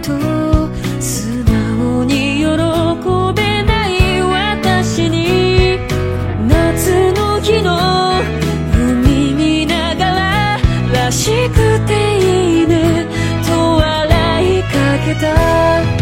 と素直に喜べない私に夏の日の海見ながららしくていいねと笑いかけた。